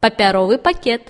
Папяровый пакет.